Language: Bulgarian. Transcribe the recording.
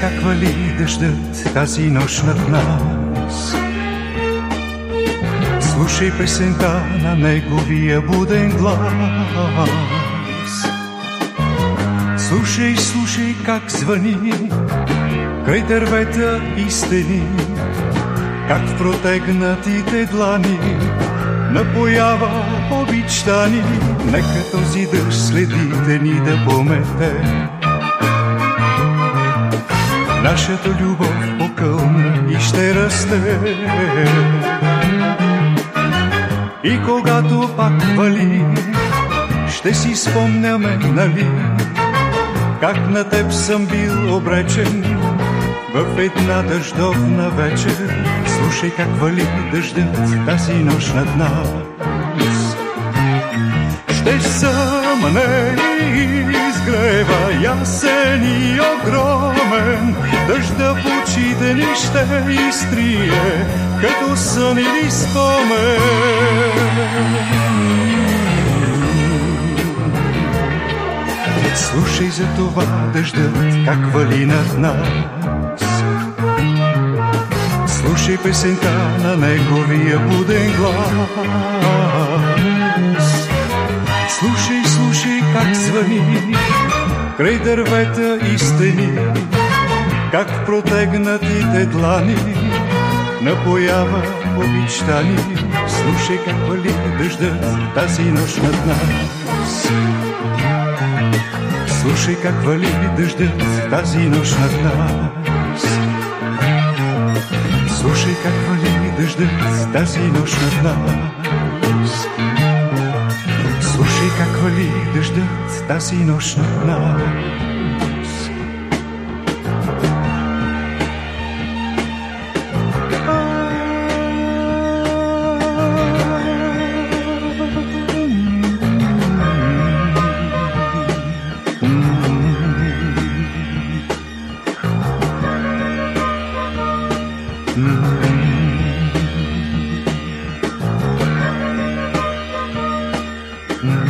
как вали дъждът тази нощ над нас. Слушай песента на неговия буден глас. Слушай, слушай как звъни край дървета и стени, как в протегнатите длани напоява обичта ни. Нека този дъжд следите ни да помете. Нашата любов покълна и ще расте. И когато пак вали, ще си спомняме, нали, как на теб съм бил обречен в една дъждовна вечер. Слушай как вали дъждът тази нощ над нас. Ще съмне и изгрева ясен и огромен, дъжда в очите ни ще изтрие, като сън или спомен. Слушай за това дъждът как вали над нас. Слушай песента на неговия буден глас. Край дървета и стени, как протегнатите длани напоява обичта ни. Слушай как вали дъждът тази нощ над нас. Слушай как вали дъждът тази нощ над нас. Слушай как вали дъждът тази нощ над нас. Kolīdeš dēls, tas īnošs nāks. Mm-hmm.